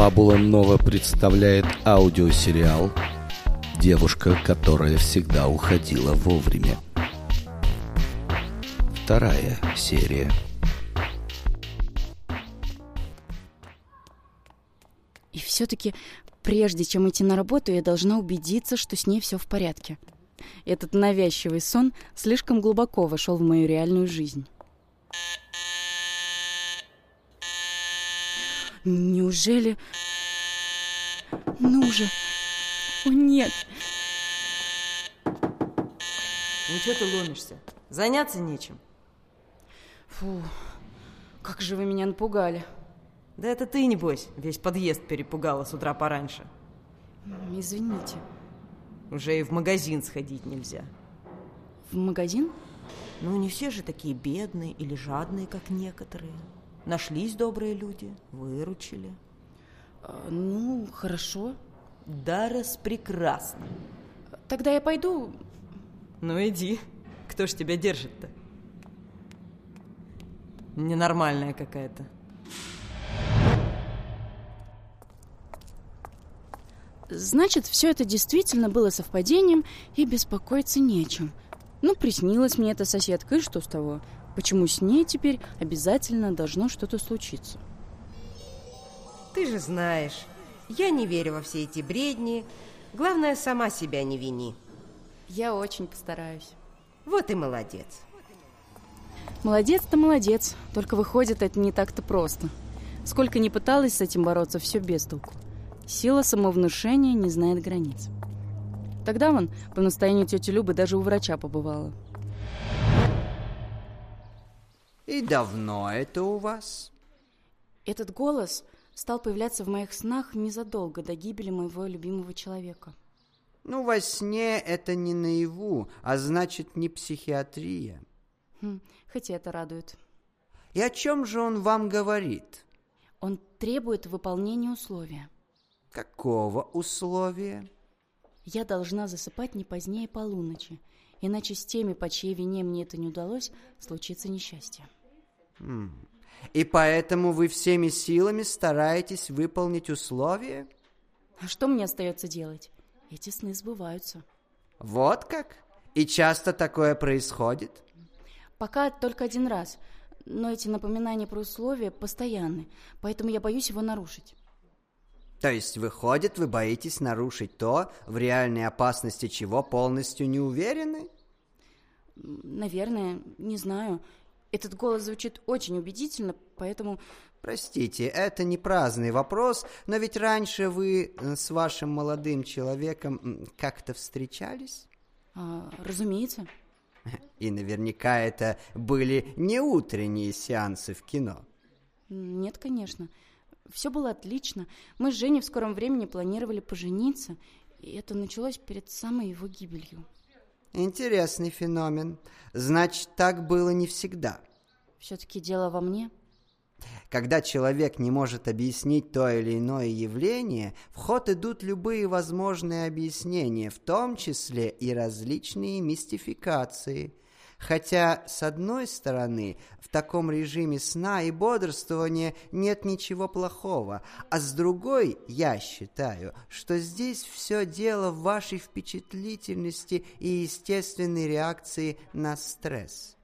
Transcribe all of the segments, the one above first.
Фабула Нова представляет аудиосериал «Девушка, которая всегда уходила вовремя». Вторая серия. И все-таки, прежде чем идти на работу, я должна убедиться, что с ней все в порядке. Этот навязчивый сон слишком глубоко вошел в мою реальную жизнь. Неужели... Ну же... О, нет! Ну что ты ломишься? Заняться нечем. Фу, как же вы меня напугали. Да это ты, небось, весь подъезд перепугала с утра пораньше. Извините. Уже и в магазин сходить нельзя. В магазин? Ну, не все же такие бедные или жадные, как некоторые. Нашлись добрые люди, выручили. А, ну, хорошо. Да, раз прекрасно. Тогда я пойду. Ну, иди. Кто ж тебя держит-то? Ненормальная какая-то. Значит, все это действительно было совпадением, и беспокоиться нечем. Ну, приснилась мне эта соседка, и что с того? Почему с ней теперь обязательно должно что-то случиться? Ты же знаешь, я не верю во все эти бредни. Главное, сама себя не вини. Я очень постараюсь. Вот и молодец. Молодец-то молодец, только выходит это не так-то просто. Сколько ни пыталась с этим бороться, все без толку. Сила самовнушения не знает границ. Тогда вон, по настоянию тети Любы, даже у врача побывала. И давно это у вас? Этот голос стал появляться в моих снах незадолго до гибели моего любимого человека. Ну, во сне это не наяву, а значит, не психиатрия. Хм, хотя это радует. И о чем же он вам говорит? Он требует выполнения условия. Какого условия? Я должна засыпать не позднее полуночи, иначе с теми, по чьей вине мне это не удалось, случится несчастье. И поэтому вы всеми силами стараетесь выполнить условия? А что мне остается делать? Эти сны сбываются. Вот как? И часто такое происходит? Пока только один раз, но эти напоминания про условия постоянны, поэтому я боюсь его нарушить. То есть, выходит, вы боитесь нарушить то, в реальной опасности чего полностью не уверены? Наверное, не знаю. Этот голос звучит очень убедительно, поэтому... Простите, это не праздный вопрос, но ведь раньше вы э, с вашим молодым человеком как-то встречались? А, разумеется. И наверняка это были не утренние сеансы в кино. Нет, конечно. Все было отлично. Мы с Женей в скором времени планировали пожениться, и это началось перед самой его гибелью. Интересный феномен. Значит, так было не всегда. Все-таки дело во мне? Когда человек не может объяснить то или иное явление, в ход идут любые возможные объяснения, в том числе и различные мистификации. Хотя, с одной стороны, в таком режиме сна и бодрствования нет ничего плохого, а с другой, я считаю, что здесь все дело в вашей впечатлительности и естественной реакции на стресс.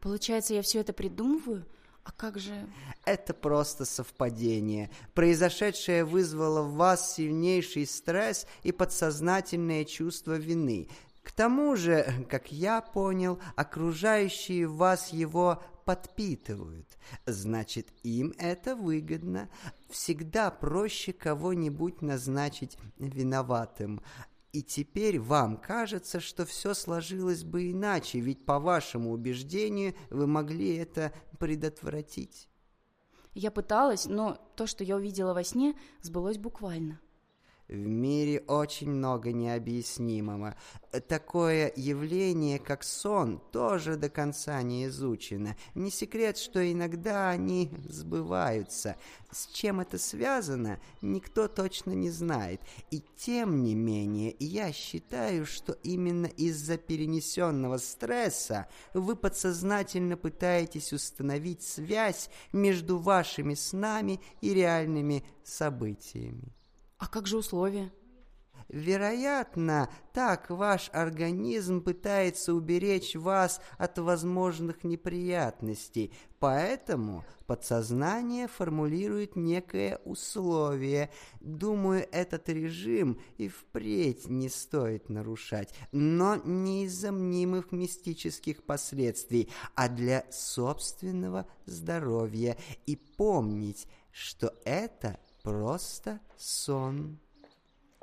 Получается, я все это придумываю? А как же... Это просто совпадение. Произошедшее вызвало в вас сильнейший стресс и подсознательное чувство вины. К тому же, как я понял, окружающие вас его подпитывают. Значит, им это выгодно. Всегда проще кого-нибудь назначить виноватым. И теперь вам кажется, что все сложилось бы иначе, ведь по вашему убеждению вы могли это предотвратить. Я пыталась, но то, что я увидела во сне, сбылось буквально. В мире очень много необъяснимого. Такое явление, как сон, тоже до конца не изучено. Не секрет, что иногда они сбываются. С чем это связано, никто точно не знает. И тем не менее, я считаю, что именно из-за перенесенного стресса вы подсознательно пытаетесь установить связь между вашими снами и реальными событиями. А как же условия? Вероятно, так ваш организм пытается уберечь вас от возможных неприятностей, поэтому подсознание формулирует некое условие. Думаю, этот режим и впредь не стоит нарушать, но не из-за мнимых мистических последствий, а для собственного здоровья. И помнить, что это просто сон.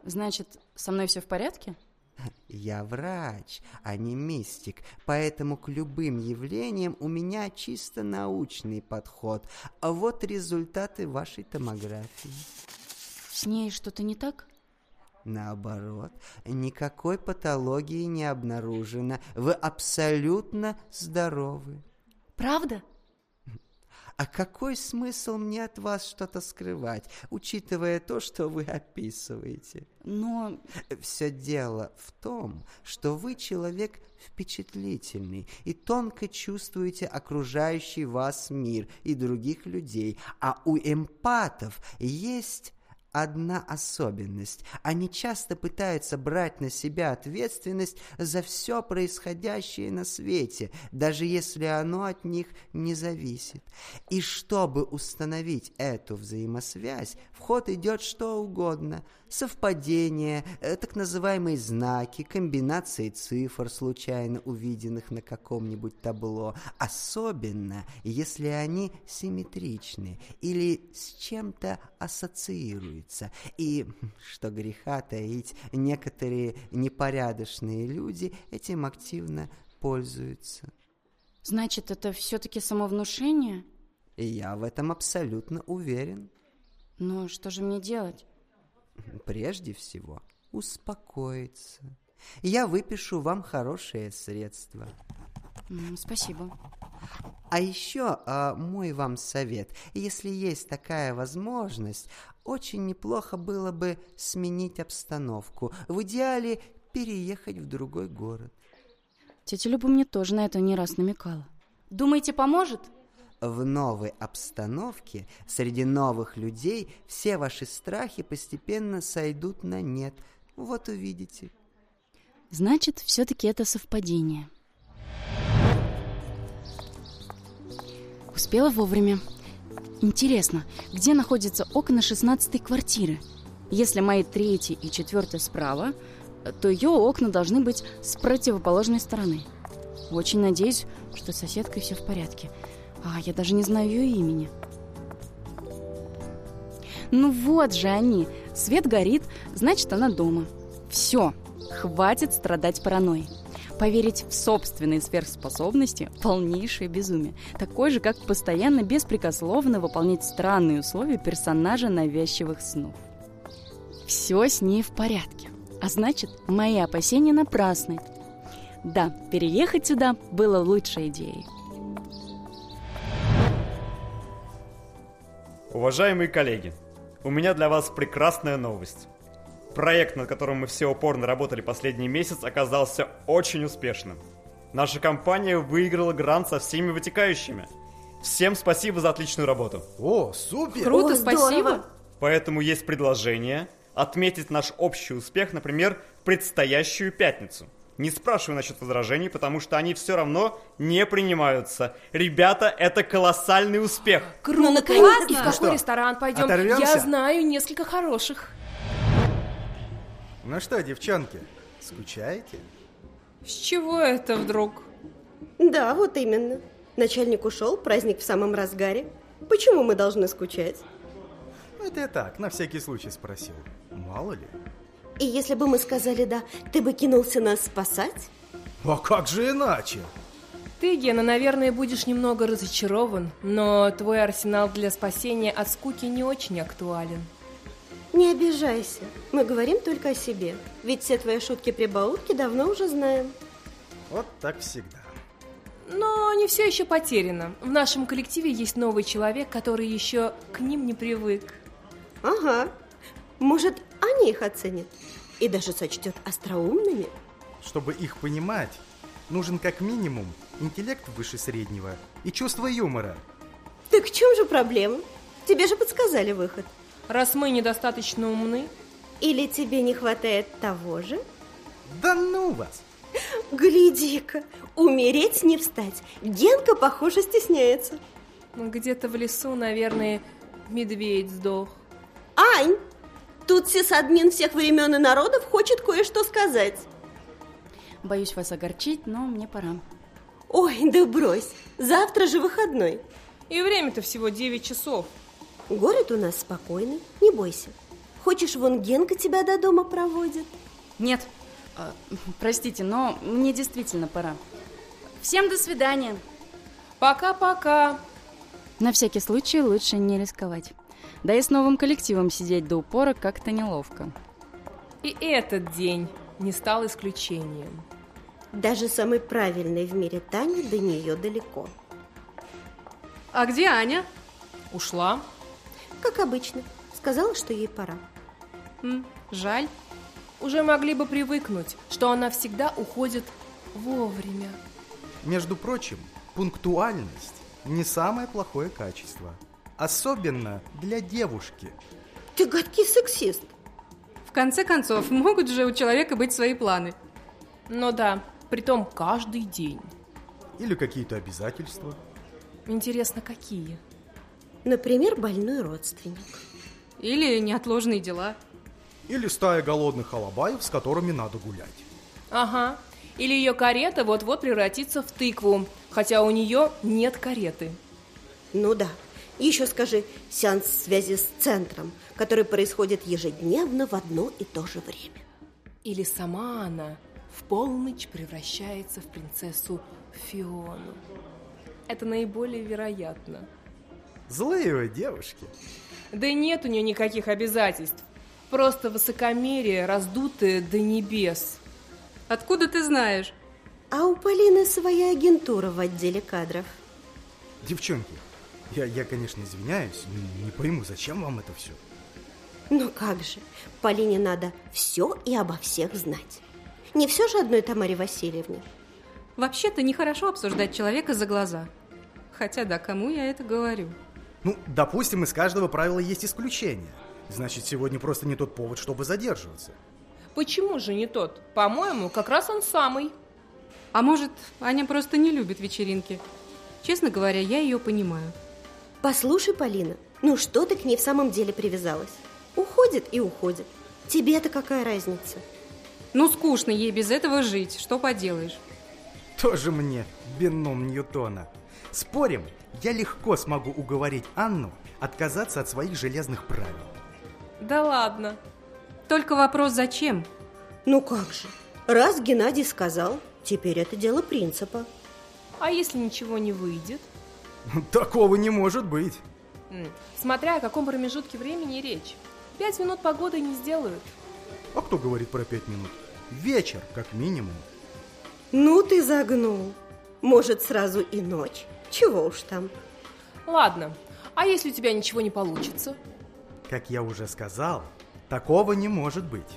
Значит, со мной все в порядке? Я врач, а не мистик, поэтому к любым явлениям у меня чисто научный подход. А вот результаты вашей томографии. С ней что-то не так? Наоборот, никакой патологии не обнаружено. Вы абсолютно здоровы. Правда? А какой смысл мне от вас что-то скрывать, учитывая то, что вы описываете? Но... Все дело в том, что вы человек впечатлительный и тонко чувствуете окружающий вас мир и других людей, а у эмпатов есть одна особенность. Они часто пытаются брать на себя ответственность за все происходящее на свете, даже если оно от них не зависит. И чтобы установить эту взаимосвязь, в ход идет что угодно – совпадения, э, так называемые знаки, комбинации цифр, случайно увиденных на каком-нибудь табло, особенно если они симметричны или с чем-то ассоциируются. И, что греха таить, некоторые непорядочные люди этим активно пользуются. Значит, это все-таки самовнушение? И я в этом абсолютно уверен. Но что же мне делать? Прежде всего, успокоиться. Я выпишу вам хорошее средство. Спасибо. А еще а, мой вам совет. Если есть такая возможность, очень неплохо было бы сменить обстановку. В идеале переехать в другой город. Тетя Люба мне тоже на это не раз намекала. Думаете, поможет? В новой обстановке, среди новых людей, все ваши страхи постепенно сойдут на нет. Вот увидите. Значит, все-таки это совпадение. Успела вовремя. Интересно, где находятся окна шестнадцатой квартиры? Если мои третий и четвертый справа, то ее окна должны быть с противоположной стороны. Очень надеюсь, что с соседкой все в порядке. А, я даже не знаю ее имени. Ну вот же они. Свет горит, значит, она дома. Все, хватит страдать паранойей. Поверить в собственные сверхспособности – полнейшее безумие. Такое же, как постоянно беспрекословно выполнять странные условия персонажа навязчивых снов. Все с ней в порядке. А значит, мои опасения напрасны. Да, переехать сюда было лучшей идеей. Уважаемые коллеги, у меня для вас прекрасная новость. Проект, над которым мы все упорно работали последний месяц, оказался очень успешным. Наша компания выиграла грант со всеми вытекающими. Всем спасибо за отличную работу. О, супер! Круто, О, спасибо. здорово. Поэтому есть предложение отметить наш общий успех, например, в предстоящую пятницу. Не спрашиваю насчет возражений, потому что они все равно не принимаются. Ребята, это колоссальный успех. Круто! Ну, наконец-то! И в какой что, ресторан пойдем? оторвемся? Я знаю несколько хороших. Ну что, девчонки, скучаете? С чего это вдруг? Да, вот именно. Начальник ушел, праздник в самом разгаре. Почему мы должны скучать? Это я так, на всякий случай спросил. Мало ли. И если бы мы сказали «да», ты бы кинулся нас спасать? А как же иначе? Ты, Гена, наверное, будешь немного разочарован, но твой арсенал для спасения от скуки не очень актуален. Не обижайся. Мы говорим только о себе. Ведь все твои шутки-прибаутки давно уже знаем. Вот так всегда. Но не все еще потеряно. В нашем коллективе есть новый человек, который еще к ним не привык. Ага. Может, Аня их оценит? И даже сочтет остроумными? Чтобы их понимать, нужен как минимум интеллект выше среднего и чувство юмора. Так в чем же проблема? Тебе же подсказали выход. Раз мы недостаточно умны, Или тебе не хватает того же? Да ну вас! Гляди-ка, умереть не встать. Генка, похоже, стесняется. где-то в лесу, наверное, медведь сдох. Ань, тут сисадмин всех времен и народов хочет кое-что сказать. Боюсь вас огорчить, но мне пора. Ой, да брось, завтра же выходной. И время-то всего 9 часов. Город у нас спокойный, не бойся. Хочешь, вон Генка тебя до дома проводит? Нет, а, простите, но мне действительно пора. Всем до свидания. Пока-пока. На всякий случай лучше не рисковать. Да и с новым коллективом сидеть до упора как-то неловко. И этот день не стал исключением. Даже самый правильный в мире Тане до нее далеко. А где Аня? Ушла. Как обычно. Сказала, что ей пора. М, жаль. Уже могли бы привыкнуть, что она всегда уходит вовремя. Между прочим, пунктуальность не самое плохое качество. Особенно для девушки. Ты гадкий сексист. В конце концов, могут же у человека быть свои планы. Ну да, притом каждый день. Или какие-то обязательства. Интересно, какие? Например, больной родственник. Или неотложные дела. Или стая голодных алабаев, с которыми надо гулять. Ага. Или ее карета вот-вот превратится в тыкву, хотя у нее нет кареты. Ну да. Еще скажи, сеанс связи с центром, который происходит ежедневно в одно и то же время. Или сама она в полночь превращается в принцессу Фиону. Это наиболее вероятно. Злые вы девушки. Да нет у нее никаких обязательств. Просто высокомерие, раздутое до небес. Откуда ты знаешь? А у Полины своя агентура в отделе кадров. Девчонки, я, я, конечно, извиняюсь, не, не пойму, зачем вам это все? Ну как же, Полине надо все и обо всех знать. Не все же одной Тамаре Васильевне. Вообще-то нехорошо обсуждать человека за глаза. Хотя да, кому я это говорю? Ну, допустим, из каждого правила есть исключение. Значит, сегодня просто не тот повод, чтобы задерживаться. Почему же не тот? По-моему, как раз он самый. А может, Аня просто не любит вечеринки? Честно говоря, я ее понимаю. Послушай, Полина, ну что ты к ней в самом деле привязалась? Уходит и уходит. Тебе-то какая разница? Ну, скучно ей без этого жить, что поделаешь. Тоже мне бином Ньютона. Спорим, я легко смогу уговорить Анну отказаться от своих железных правил. Да ладно. Только вопрос зачем? Ну как же, раз Геннадий сказал, теперь это дело принципа. А если ничего не выйдет? Такого не может быть. Смотря о каком промежутке времени речь. Пять минут погоды не сделают. А кто говорит про пять минут? Вечер, как минимум. Ну ты загнул. Может, сразу и ночь. Чего уж там. Ладно, а если у тебя ничего не получится? Как я уже сказал, такого не может быть.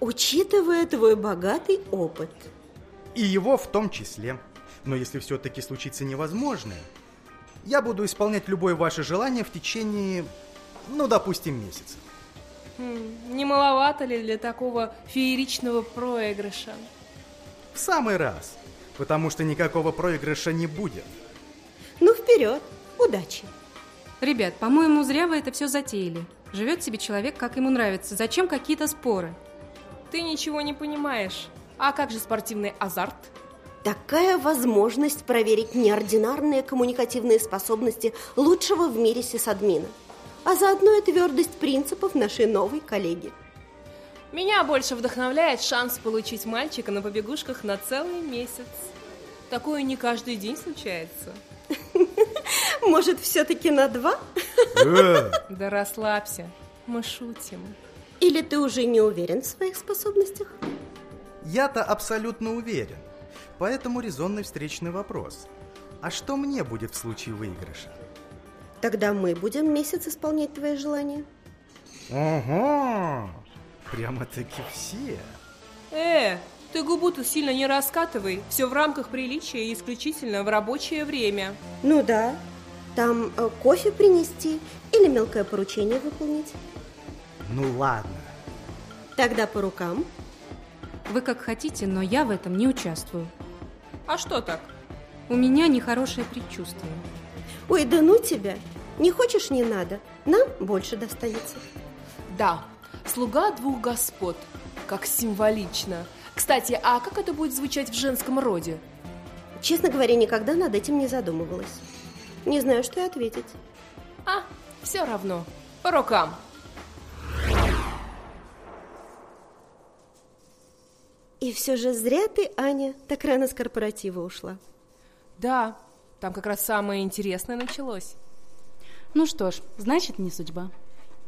Учитывая твой богатый опыт. И его в том числе. Но если все-таки случится невозможное, я буду исполнять любое ваше желание в течение, ну, допустим, месяца. М, Не маловато ли для такого фееричного проигрыша? В самый раз. Потому что никакого проигрыша не будет. Ну, вперед. Удачи. Ребят, по-моему, зря вы это все затеяли. Живет себе человек, как ему нравится. Зачем какие-то споры? Ты ничего не понимаешь. А как же спортивный азарт? Такая возможность проверить неординарные коммуникативные способности лучшего в мире сисадмина. А заодно и твердость принципов нашей новой коллеги. Меня больше вдохновляет шанс получить мальчика на побегушках на целый месяц. Такое не каждый день случается. Может, все-таки на два? Э, Да расслабься. Мы шутим. Или ты уже не уверен в своих способностях? Я-то абсолютно уверен. Поэтому резонный встречный вопрос. А что мне будет в случае выигрыша? Тогда мы будем месяц исполнять твои желания. Ого! Прямо-таки все. Э, ты губу-то сильно не раскатывай. Все в рамках приличия и исключительно в рабочее время. Ну да. Там э, кофе принести или мелкое поручение выполнить. Ну ладно. Тогда по рукам. Вы как хотите, но я в этом не участвую. А что так? У меня нехорошее предчувствие. Ой, да ну тебя. Не хочешь, не надо. Нам больше достанется. Да, слуга двух господ. Как символично. Кстати, а как это будет звучать в женском роде? Честно говоря, никогда над этим не задумывалась. Не знаю, что и ответить. А, все равно. По рукам. И все же зря ты, Аня, так рано с корпоратива ушла. Да, там как раз самое интересное началось. Ну что ж, значит, не судьба.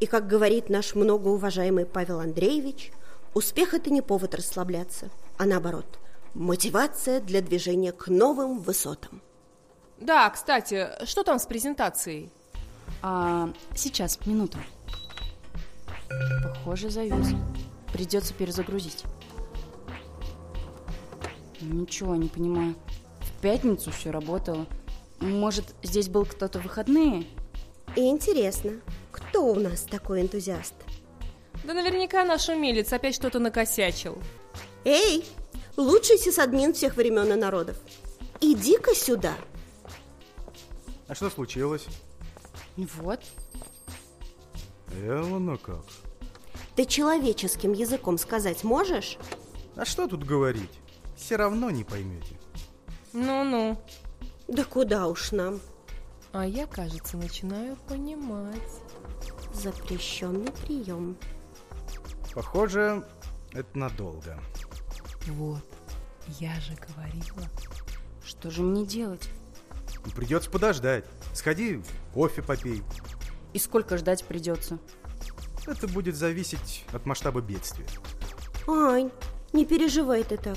И, как говорит наш многоуважаемый Павел Андреевич, успех – это не повод расслабляться, а наоборот, мотивация для движения к новым высотам. Да, кстати, что там с презентацией? А, сейчас, минуту. Похоже, завис. Придется перезагрузить. Ничего не понимаю. В пятницу все работало. Может, здесь был кто-то в выходные? И интересно, кто у нас такой энтузиаст? Да наверняка наш умелец опять что-то накосячил. Эй, лучший сисадмин всех времен и народов. Иди-ка сюда. А что случилось? Вот. Эллона как? Ты человеческим языком сказать можешь? А что тут говорить? Все равно не поймете. Ну-ну. Да куда уж нам? А я, кажется, начинаю понимать. Запрещенный прием. Похоже, это надолго. Вот, я же говорила. Что же мне делать? Придется подождать. Сходи, кофе попей. И сколько ждать придется? Это будет зависеть от масштаба бедствия. Ань, не переживай ты так.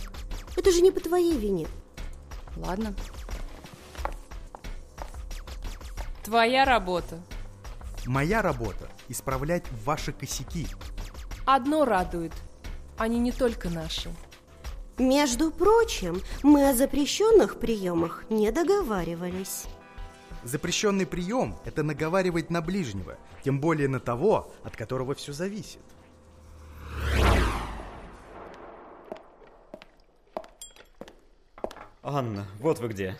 Это же не по твоей вине. Ладно. Твоя работа. Моя работа – исправлять ваши косяки. Одно радует. Они не только наши. Между прочим, мы о запрещенных приемах не договаривались. Запрещенный прием – это наговаривать на ближнего, тем более на того, от которого все зависит. Анна, вот вы где.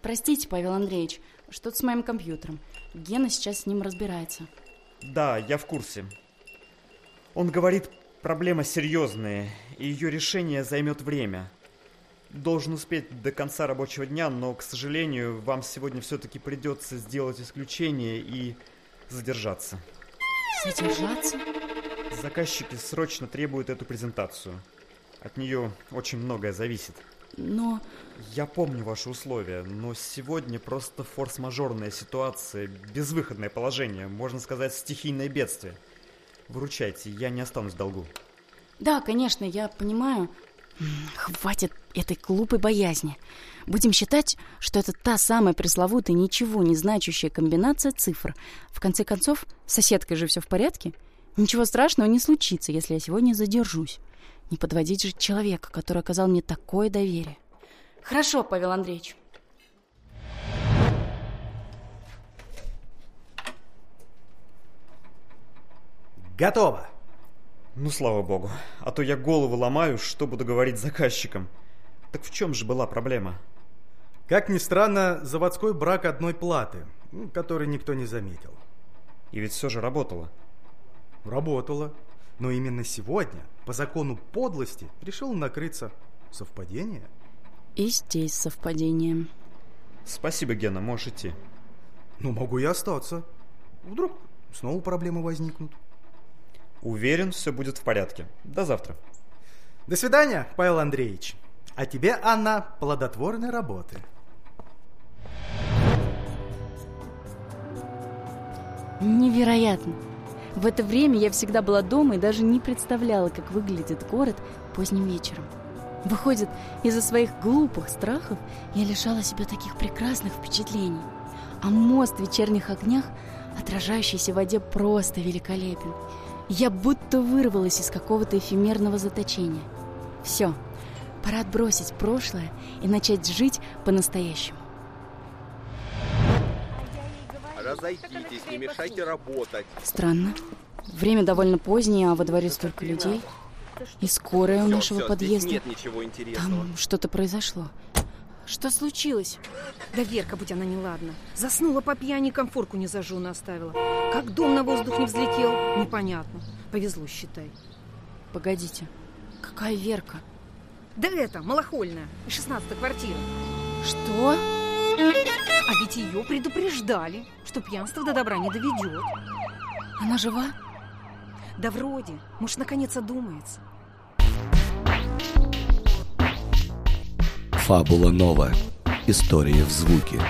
Простите, Павел Андреевич, что-то с моим компьютером. Гена сейчас с ним разбирается. Да, я в курсе. Он говорит, проблема серьезная, и ее решение займет время. Должен успеть до конца рабочего дня, но, к сожалению, вам сегодня все-таки придется сделать исключение и задержаться. Задержаться? Заказчики срочно требуют эту презентацию. От нее очень многое зависит. Но... Я помню ваши условия, но сегодня просто форс-мажорная ситуация, безвыходное положение, можно сказать, стихийное бедствие. Выручайте, я не останусь в долгу. Да, конечно, я понимаю. Хватит этой глупой боязни. Будем считать, что это та самая пресловутая, ничего не значащая комбинация цифр. В конце концов, с соседкой же все в порядке. Ничего страшного не случится, если я сегодня задержусь. Не подводить же человека, который оказал мне такое доверие. Хорошо, Павел Андреевич. Готово! Ну, слава богу. А то я голову ломаю, что буду говорить заказчикам. Так в чем же была проблема? Как ни странно, заводской брак одной платы, который никто не заметил. И ведь все же работало. Работало. Но именно сегодня, по закону подлости, решил накрыться. Совпадение? И здесь совпадение. Спасибо, Гена, можешь идти. Ну, могу и остаться. Вдруг снова проблемы возникнут. Уверен, все будет в порядке. До завтра. До свидания, Павел Андреевич. А тебе, Анна, плодотворной работы. Невероятно. В это время я всегда была дома и даже не представляла, как выглядит город поздним вечером. Выходит, из-за своих глупых страхов я лишала себя таких прекрасных впечатлений. А мост в вечерних огнях, отражающийся в воде, просто великолепен. Я будто вырвалась из какого-то эфемерного заточения. Все, пора отбросить прошлое и начать жить по-настоящему. Разойдитесь, не мешайте работать. Странно. Время довольно позднее, а во дворе столько людей. И скорая у нашего подъезда. Нет ничего интересного. Там что-то произошло. Что случилось? Да Верка, будь она неладна. Заснула по пьяни, комфорку не зажженно оставила. Как дом на воздух не взлетел, непонятно. Повезло, считай. Погодите, какая Верка? Да это, малохольная, из 16 квартиры. Что? А ведь ее предупреждали, что пьянство до добра не доведет. Она жива? Да вроде. Может, наконец одумается. Фабула Нова. История в звуке.